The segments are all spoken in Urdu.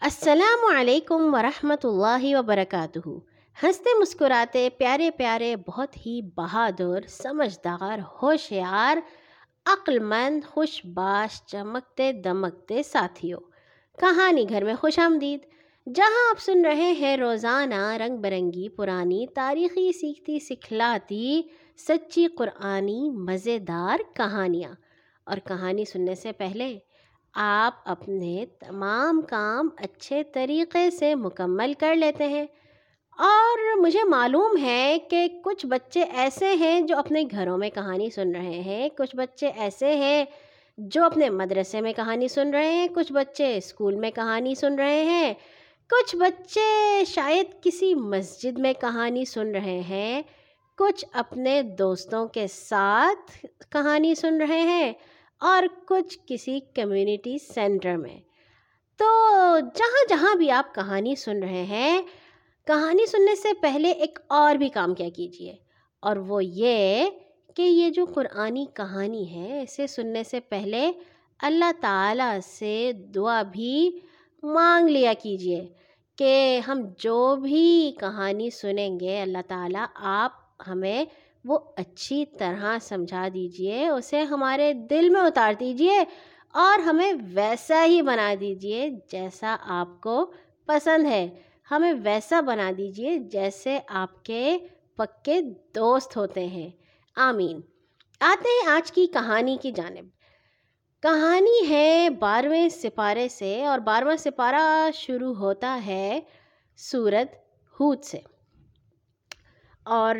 السلام علیکم ورحمۃ اللہ وبرکاتہ۔ ہنستے مسکراتے پیارے پیارے، بہت ہی بہادر، سمجھدار، ہوشیار عقل مند خوش باش چمکتے دمکتے ساتھیوں۔ کہانی گھر میں خوش آمدید۔ جہاں آپ سن رہے ہیں روزانہ رنگ برنگی پرانی، تاریخی، سیکھتی، سکھلاتی، سچی قرآنی، مزیدار کہانیاں۔ اور کہانی سننے سے پہلے آپ اپنے تمام کام اچھے طریقے سے مکمل کر لیتے ہیں۔ اور مجھے معلوم ہے کہ کچھ بچے ایسے ہیں جو اپنے گھروں میں کہانی سن رہے ہیں، کچھ بچے ایسے ہیں جو اپنے مدرسے میں کہانی سن رہے ہیں، کچھ بچے اسکول میں کہانی سن رہے ہیں۔ کچھ بچے شاید کسی مسجد میں کہانی سن رہے ہیں، کچھ اپنے دوستوں کے ساتھ کہانی سن رہے ہیں۔ اور کچھ کسی کمیونٹی سینٹر میں۔ تو جہاں جہاں بھی آپ کہانی سن رہے ہیں، کہانی سننے سے پہلے ایک اور بھی کام کیا کیجیے اور وہ یہ کہ یہ جو قرآنی کہانی ہے، اسے سننے سے پہلے اللہ تعالیٰ سے دعا بھی مانگ لیا کیجیے کہ ہم جو بھی کہانی سنیں گے، اللہ تعالیٰ آپ ہمیں وہ اچھی طرح سمجھا دیجیے، اسے ہمارے دل میں اتار دیجیے اور ہمیں ویسا ہی بنا دیجیے جیسا آپ کو پسند ہے۔ ہمیں ویسا بنا دیجیے جیسے آپ کے پکے دوست ہوتے ہیں۔ آمین۔ آتے ہیں آج کی کہانی کی جانب۔ کہانی ہے بارہویں سپارے سے اور بارہواں سپارہ شروع ہوتا ہے سورت ہود سے۔ اور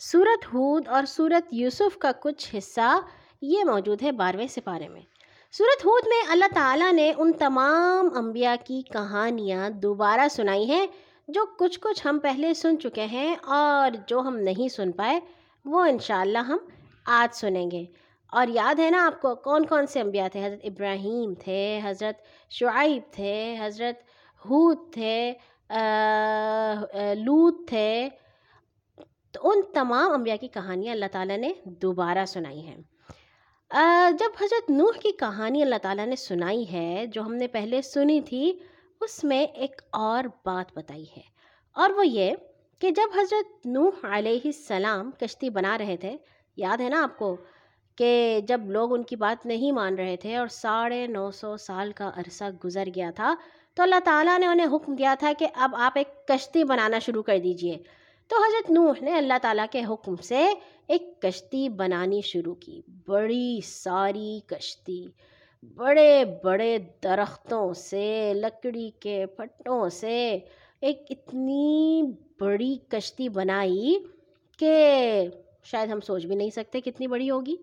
سورت ہود اور سورت یوسف کا کچھ حصہ یہ موجود ہے بارہویں سپارے میں۔ سورت ہود میں اللہ تعالیٰ نے ان تمام انبیاء کی کہانیاں دوبارہ سنائی ہیں، جو کچھ کچھ ہم پہلے سن چکے ہیں اور جو ہم نہیں سن پائے، وہ انشاءاللہ ہم آج سنیں گے۔ اور یاد ہے نا آپ کو کون کون سے انبیاء تھے؟ حضرت ابراہیم تھے، حضرت شعیب تھے، حضرت ہود تھے لوت تھے تو ان تمام انبیاء کی کہانیاں اللہ تعالیٰ نے دوبارہ سنائی ہیں۔ جب حضرت نوح کی کہانی اللہ تعالیٰ نے سنائی ہے، جو ہم نے پہلے سنی تھی، اس میں ایک اور بات بتائی ہے۔ اور وہ یہ کہ جب حضرت نوح علیہ السلام کشتی بنا رہے تھے، یاد ہے نا آپ کو کہ جب لوگ ان کی بات نہیں مان رہے تھے اور ساڑھے نو سو سال کا عرصہ گزر گیا تھا، تو اللہ تعالیٰ نے انہیں حکم دیا تھا کہ اب آپ ایک کشتی بنانا شروع کر دیجیے۔ تو حضرت نوح نے اللہ تعالیٰ کے حکم سے ایک کشتی بنانی شروع کی۔ بڑی ساری کشتی، بڑے بڑے درختوں سے، لکڑی کے پھٹوں سے ایک اتنی بڑی کشتی بنائی کہ شاید ہم سوچ بھی نہیں سکتے کتنی بڑی ہوگی۔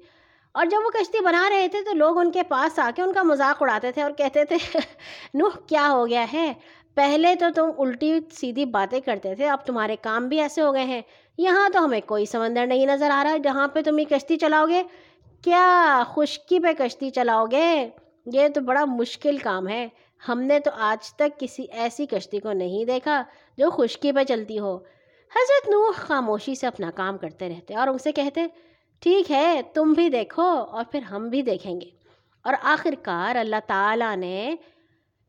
اور جب وہ کشتی بنا رہے تھے تو لوگ ان کے پاس آ کے ان کا مذاق اڑاتے تھے اور کہتے تھے، نوح کیا ہو گیا ہے؟ پہلے تو تم الٹی سیدھی باتیں کرتے تھے، اب تمہارے کام بھی ایسے ہو گئے ہیں۔ یہاں تو ہمیں کوئی سمندر نہیں نظر آ رہا جہاں پہ تم یہ کشتی چلاؤ گے، کیا خشکی پہ کشتی چلاؤ گے؟ یہ تو بڑا مشکل کام ہے۔ ہم نے تو آج تک کسی ایسی کشتی کو نہیں دیکھا جو خشکی پہ چلتی ہو۔ حضرت نوح خاموشی سے اپنا کام کرتے رہتے اور ان سے کہتے، ٹھیک ہے، تم بھی دیکھو اور پھر ہم بھی دیکھیں گے۔ اور آخر کار اللہ تعالیٰ نے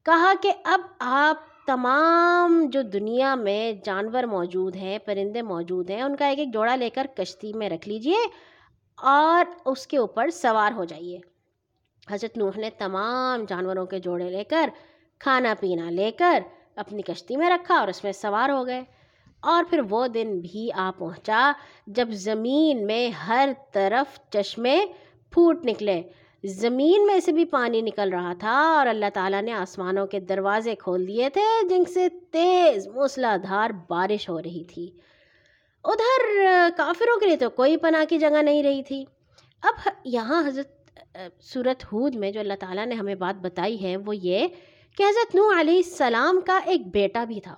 کہا کہ اب آپ تمام جو دنیا میں جانور موجود ہیں، پرندے موجود ہیں، ان کا ایک ایک جوڑا لے کر کشتی میں رکھ لیجیے اور اس کے اوپر سوار ہو جائیے۔ حضرت نوح نے تمام جانوروں کے جوڑے لے کر، کھانا پینا لے کر اپنی کشتی میں رکھا اور اس میں سوار ہو گئے۔ اور پھر وہ دن بھی آ پہنچا جب زمین میں ہر طرف چشمے پھوٹ نکلے۔ زمین میں سے بھی پانی نکل رہا تھا اور اللہ تعالیٰ نے آسمانوں کے دروازے کھول دیے تھے جن سے تیز موسلا دھار بارش ہو رہی تھی۔ ادھر کافروں کے لیے تو کوئی پناہ کی جگہ نہیں رہی تھی۔ اب یہاں حضرت صورت ہود میں جو اللہ تعالیٰ نے ہمیں بات بتائی ہے وہ یہ کہ حضرت نو علیہ السلام کا ایک بیٹا بھی تھا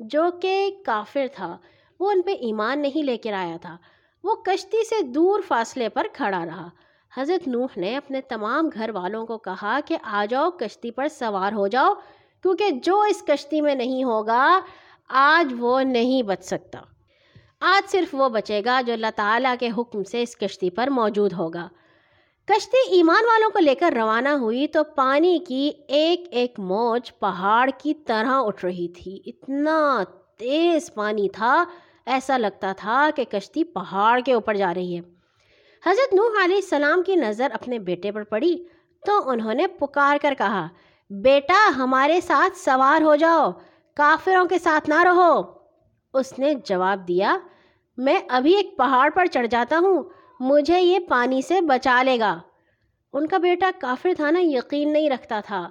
جو کہ کافر تھا۔ وہ ان پہ ایمان نہیں لے کر آیا تھا۔ وہ کشتی سے دور فاصلے پر کھڑا رہا۔ حضرت نوح نے اپنے تمام گھر والوں کو کہا کہ آ جاؤ، کشتی پر سوار ہو جاؤ، کیونکہ جو اس کشتی میں نہیں ہوگا، آج وہ نہیں بچ سکتا۔ آج صرف وہ بچے گا جو اللہ تعالیٰ کے حکم سے اس کشتی پر موجود ہوگا۔ کشتی ایمان والوں کو لے کر روانہ ہوئی تو پانی کی ایک ایک موج پہاڑ کی طرح اٹھ رہی تھی۔ اتنا تیز پانی تھا، ایسا لگتا تھا کہ کشتی پہاڑ کے اوپر جا رہی ہے۔ حضرت نوح علیہ السلام کی نظر اپنے بیٹے پر پڑی تو انہوں نے پکار کر کہا، بیٹا، ہمارے ساتھ سوار ہو جاؤ، کافروں کے ساتھ نہ رہو۔ اس نے جواب دیا، میں ابھی ایک پہاڑ پر چڑھ جاتا ہوں، مجھے یہ پانی سے بچا لے گا۔ ان کا بیٹا کافر تھا نا، یقین نہیں رکھتا تھا۔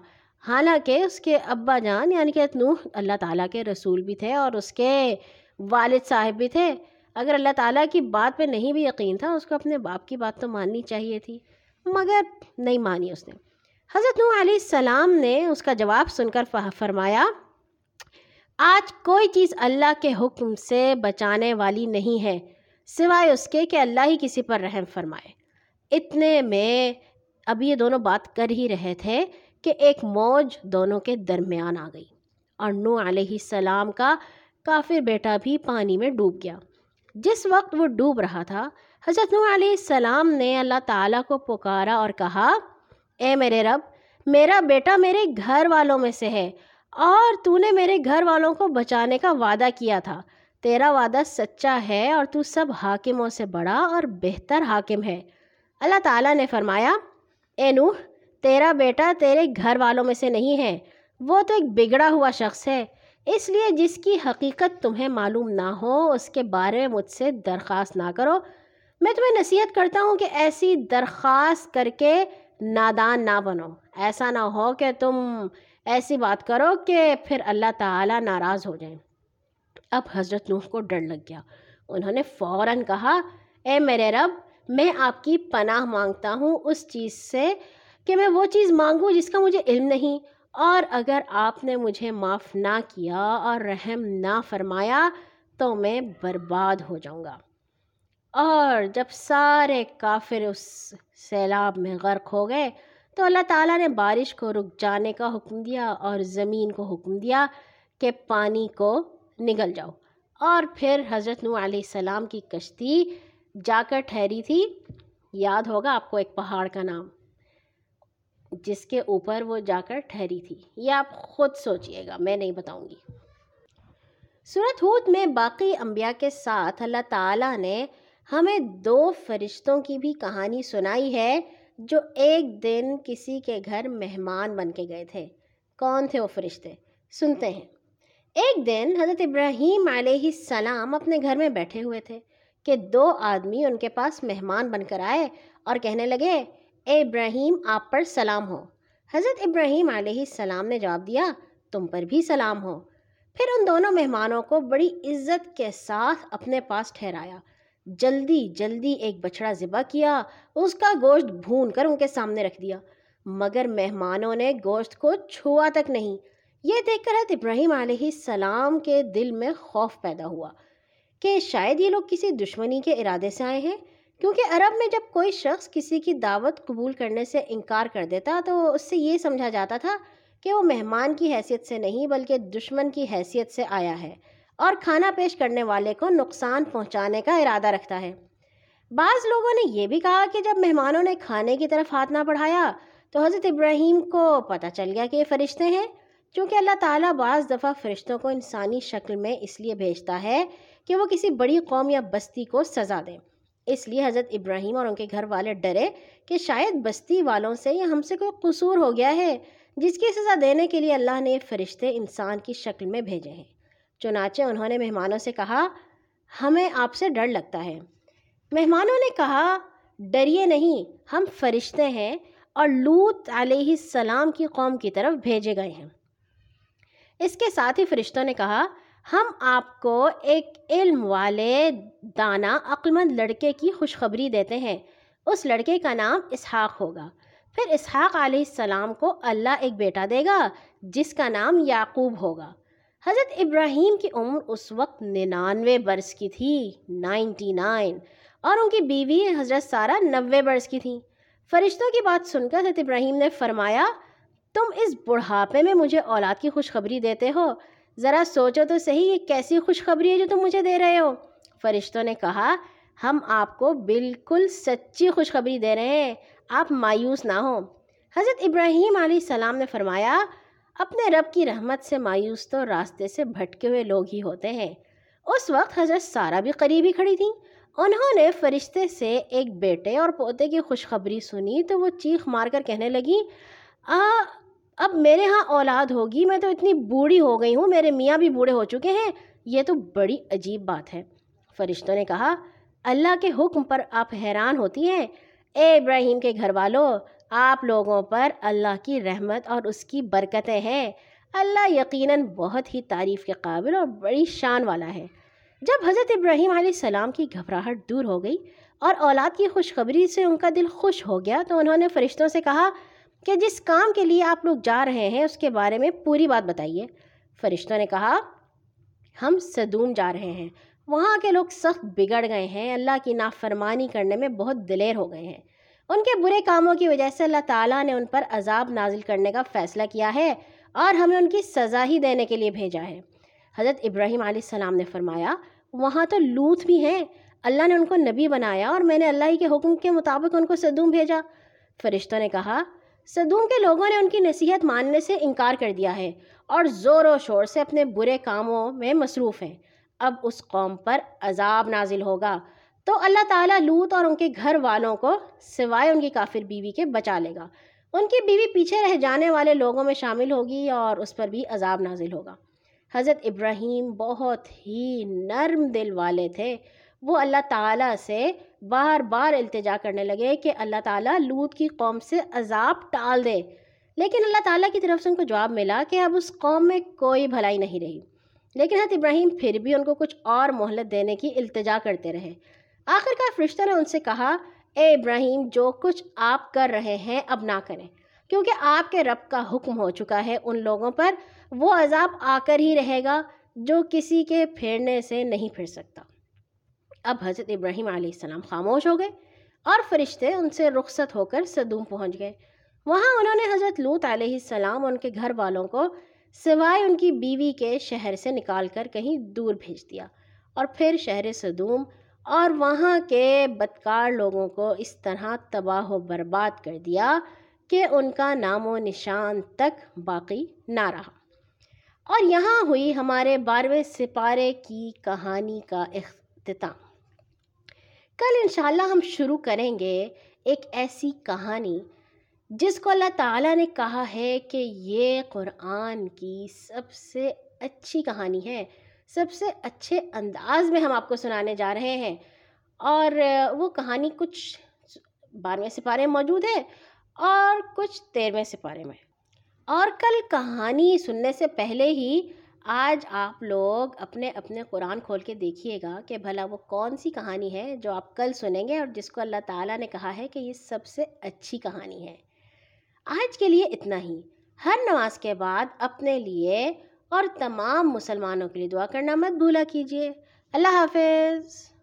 حالانکہ اس کے ابا جان یعنی کہ نوح، اللہ تعالیٰ کے رسول بھی تھے اور اس کے والد صاحب بھی تھے۔ اگر اللہ تعالیٰ کی بات پہ نہیں بھی یقین تھا، اس کو اپنے باپ کی بات تو ماننی چاہیے تھی۔ مگر نہیں مانی اس نے۔ حضرت نوح علیہ السلام نے اس کا جواب سن کر فرمایا، آج کوئی چیز اللہ کے حکم سے بچانے والی نہیں ہے، سوائے اس کے کہ اللہ ہی کسی پر رحم فرمائے۔ اتنے میں اب یہ دونوں بات کر ہی رہے تھے کہ ایک موج دونوں کے درمیان آ گئی اور نو علیہ السلام کا کافر بیٹا بھی پانی میں ڈوب گیا۔ جس وقت وہ ڈوب رہا تھا، حضرت نو علیہ السلام نے اللہ تعالیٰ کو پکارا اور کہا، اے میرے رب، میرا بیٹا میرے گھر والوں میں سے ہے، اور تو نے میرے گھر والوں کو بچانے کا وعدہ کیا تھا۔ تیرا وعدہ سچا ہے اور تو سب حاکموں سے بڑا اور بہتر حاکم ہے۔ اللہ تعالیٰ نے فرمایا، اے نوح، تیرا بیٹا تیرے گھر والوں میں سے نہیں ہے، وہ تو ایک بگڑا ہوا شخص ہے۔ اس لیے جس کی حقیقت تمہیں معلوم نہ ہو، اس کے بارے میں مجھ سے درخواست نہ کرو۔ میں تمہیں نصیحت کرتا ہوں کہ ایسی درخواست کر کے نادان نہ بنو۔ ایسا نہ ہو کہ تم ایسی بات کرو کہ پھر اللہ تعالیٰ ناراض ہو جائیں۔ اب حضرت نوح کو ڈر لگ گیا۔ انہوں نے فوراً کہا، اے میرے رب، میں آپ کی پناہ مانگتا ہوں اس چیز سے کہ میں وہ چیز مانگوں جس کا مجھے علم نہیں۔ اور اگر آپ نے مجھے معاف نہ کیا اور رحم نہ فرمایا تو میں برباد ہو جاؤں گا۔ اور جب سارے کافر اس سیلاب میں غرق ہو گئے تو اللہ تعالیٰ نے بارش کو رک جانے کا حکم دیا اور زمین کو حکم دیا کہ پانی کو نگل جاؤ۔ اور پھر حضرت نو علیہ السلام کی کشتی جا کر ٹھہری تھی۔ یاد ہوگا آپ کو ایک پہاڑ کا نام۔ جس کے اوپر وہ جا کر ٹھہری تھی۔ یہ آپ خود سوچئے گا، میں نہیں بتاؤں گی۔ صورت ہود میں باقی انبیاء کے ساتھ اللہ تعالیٰ نے ہمیں دو فرشتوں کی بھی کہانی سنائی ہے، جو ایک دن کسی کے گھر مہمان بن کے گئے تھے۔ کون تھے وہ فرشتے؟ سنتے ہیں۔ ایک دن حضرت ابراہیم علیہ السلام اپنے گھر میں بیٹھے ہوئے تھے کہ دو آدمی ان کے پاس مہمان بن کر آئے اور کہنے لگے اے ابراہیم، آپ پر سلام ہو۔ حضرت ابراہیم علیہ السلام نے جواب دیا، تم پر بھی سلام ہو۔ پھر ان دونوں مہمانوں کو بڑی عزت کے ساتھ اپنے پاس ٹھہرایا۔ جلدی جلدی ایک بچڑا ذبح کیا، اس کا گوشت بھون کر ان کے سامنے رکھ دیا۔ مگر مہمانوں نے گوشت کو چھوا تک نہیں۔ یہ دیکھ کر حضرت ابراہیم علیہ السلام کے دل میں خوف پیدا ہوا کہ شاید یہ لوگ کسی دشمنی کے ارادے سے آئے ہیں۔ کیونکہ عرب میں جب کوئی شخص کسی کی دعوت قبول کرنے سے انکار کر دیتا تو اس سے یہ سمجھا جاتا تھا کہ وہ مہمان کی حیثیت سے نہیں بلکہ دشمن کی حیثیت سے آیا ہے اور کھانا پیش کرنے والے کو نقصان پہنچانے کا ارادہ رکھتا ہے۔ بعض لوگوں نے یہ بھی کہا کہ جب مہمانوں نے کھانے کی طرف ہاتھ نہ بڑھایا تو حضرت ابراہیم کو پتہ چل گیا کہ یہ فرشتے ہیں، چونکہ اللہ تعالیٰ بعض دفعہ فرشتوں کو انسانی شکل میں اس لیے بھیجتا ہے کہ وہ کسی بڑی قوم یا بستی کو سزا دیں۔ اس لیے حضرت ابراہیم اور ان کے گھر والے ڈرے کہ شاید بستی والوں سے یا ہم سے کوئی قصور ہو گیا ہے، جس کی سزا دینے کے لیے اللہ نے فرشتے انسان کی شکل میں بھیجے ہیں۔ چنانچہ انہوں نے مہمانوں سے کہا، ہمیں آپ سے ڈر لگتا ہے۔ مہمانوں نے کہا، ڈریے نہیں، ہم فرشتے ہیں اور لوت علیہ السلام کی قوم کی طرف بھیجے گئے ہیں۔ اس کے ساتھ ہی فرشتوں نے کہا ہم آپ کو ایک علم والے دانا عقلمند لڑکے کی خوشخبری دیتے ہیں۔ اس لڑکے کا نام اسحاق ہوگا۔ پھر اسحاق علیہ السلام کو اللہ ایک بیٹا دے گا، جس کا نام یعقوب ہوگا۔ حضرت ابراہیم کی عمر اس وقت ننانوے برس کی تھی نائنٹی نائن۔ اور ان کی بیوی حضرت سارہ نوے برس کی تھیں۔ فرشتوں کی بات سن کر حضرت ابراہیم نے فرمایا، تم اس بڑھاپے میں مجھے اولاد کی خوشخبری دیتے ہو۔ ذرا سوچو تو صحیح یہ کیسی خوشخبری ہے جو تم مجھے دے رہے ہو۔ فرشتوں نے کہا، ہم آپ کو بالکل سچی خوشخبری دے رہے ہیں، آپ مایوس نہ ہوں۔ حضرت ابراہیم علیہ السلام نے فرمایا، اپنے رب کی رحمت سے مایوس تو راستے سے بھٹکے ہوئے لوگ ہی ہوتے ہیں۔ اس وقت حضرت سارا بھی قریب ہی کھڑی تھیں۔ انہوں نے فرشتے سے ایک بیٹے اور پوتے کی خوشخبری سنی تو وہ چیخ مار کر کہنے لگی اب میرے ہاں اولاد ہوگی، میں تو اتنی بوڑھی ہو گئی ہوں، میرے میاں بھی بوڑھے ہو چکے ہیں۔ یہ تو بڑی عجیب بات ہے۔ فرشتوں نے کہا، اللہ کے حکم پر آپ حیران ہوتی ہیں۔ اے ابراہیم کے گھر والوں آپ لوگوں پر اللہ کی رحمت اور اس کی برکتیں ہیں۔ اللہ یقیناً بہت ہی تعریف کے قابل اور بڑی شان والا ہے۔ جب حضرت ابراہیم علیہ السلام کی گھبراہٹ دور ہو گئی اور اولاد کی خوشخبری سے ان کا دل خوش ہو گیا، تو انہوں نے فرشتوں سے کہا کہ جس کام کے لیے آپ لوگ جا رہے ہیں، اس کے بارے میں پوری بات بتائیے۔ فرشتوں نے کہا، ہم صدوم جا رہے ہیں۔ وہاں کے لوگ سخت بگڑ گئے ہیں۔ اللہ کی نافرمانی کرنے میں بہت دلیر ہو گئے ہیں۔ ان کے برے کاموں کی وجہ سے اللہ تعالیٰ نے ان پر عذاب نازل کرنے کا فیصلہ کیا ہے اور ہمیں ان کی سزا ہی دینے کے لیے بھیجا ہے۔ حضرت ابراہیم علیہ السلام نے فرمایا، وہاں تو لوت بھی ہیں۔ اللہ نے ان کو نبی بنایا اور میں نے اللہ ہی کے حکم کے مطابق ان کو صدوم بھیجا۔ فرشتوں نے کہا صدوم کے لوگوں نے ان کی نصیحت ماننے سے انکار کر دیا ہے اور زور و شور سے اپنے برے کاموں میں مصروف ہیں۔ اب اس قوم پر عذاب نازل ہوگا۔ تو اللہ تعالیٰ لوت اور ان کے گھر والوں کو سوائے ان کی کافر بیوی کے بچا لے گا۔ ان کی بیوی پیچھے رہ جانے والے لوگوں میں شامل ہوگی اور اس پر بھی عذاب نازل ہوگا۔ حضرت ابراہیم بہت ہی نرم دل والے تھے۔ وہ اللہ تعالیٰ سے بار بار التجا کرنے لگے کہ اللہ تعالیٰ لوت کی قوم سے عذاب ٹال دے۔ لیکن اللہ تعالیٰ کی طرف سے ان کو جواب ملا کہ اب اس قوم میں کوئی بھلائی نہیں رہی۔ لیکن حضرت ابراہیم پھر بھی ان کو کچھ اور مہلت دینے کی التجا کرتے رہے۔ آخر کار فرشتہ نے ان سے کہا، اے ابراہیم، جو کچھ آپ کر رہے ہیں اب نہ کریں۔ کیونکہ آپ کے رب کا حکم ہو چکا ہے ان لوگوں پر، وہ عذاب آ کر ہی رہے گا جو کسی کے پھیرنے سے نہیں پھر سکتا۔ اب حضرت ابراہیم علیہ السلام خاموش ہو گئے اور فرشتے ان سے رخصت ہو کر صدوم پہنچ گئے۔ وہاں انہوں نے حضرت لوت علیہ السلام ان کے گھر والوں کو سوائے ان کی بیوی کے شہر سے نکال کر کہیں دور بھیج دیا اور پھر شہر صدوم اور وہاں کے بدکار لوگوں کو اس طرح تباہ و برباد کر دیا کہ ان کا نام و نشان تک باقی نہ رہا۔ اور یہاں ہوئی ہمارے بارہویں سپارے کی کہانی کا اختتام۔ کل انشاءاللہ ہم شروع کریں گے ایک ایسی کہانی جس کو اللہ تعالیٰ نے کہا ہے کہ یہ قرآن کی سب سے اچھی کہانی ہے، سب سے اچھے انداز میں ہم آپ کو سنانے جا رہے ہیں۔ اور وہ کہانی کچھ بارہویں سپارے میں موجود ہے اور کچھ تیرہویں سپارے میں۔ اور کل کہانی سننے سے پہلے ہی آج آپ لوگ اپنے اپنے قرآن کھول کے دیکھیے گا کہ بھلا وہ کون سی کہانی ہے جو آپ کل سنیں گے اور جس کو اللہ تعالیٰ نے کہا ہے کہ یہ سب سے اچھی کہانی ہے۔ آج کے لیے اتنا ہی۔ ہر نماز کے بعد اپنے لیے اور تمام مسلمانوں کے لیے دعا کرنا مت بھولا کیجیے۔ اللہ حافظ۔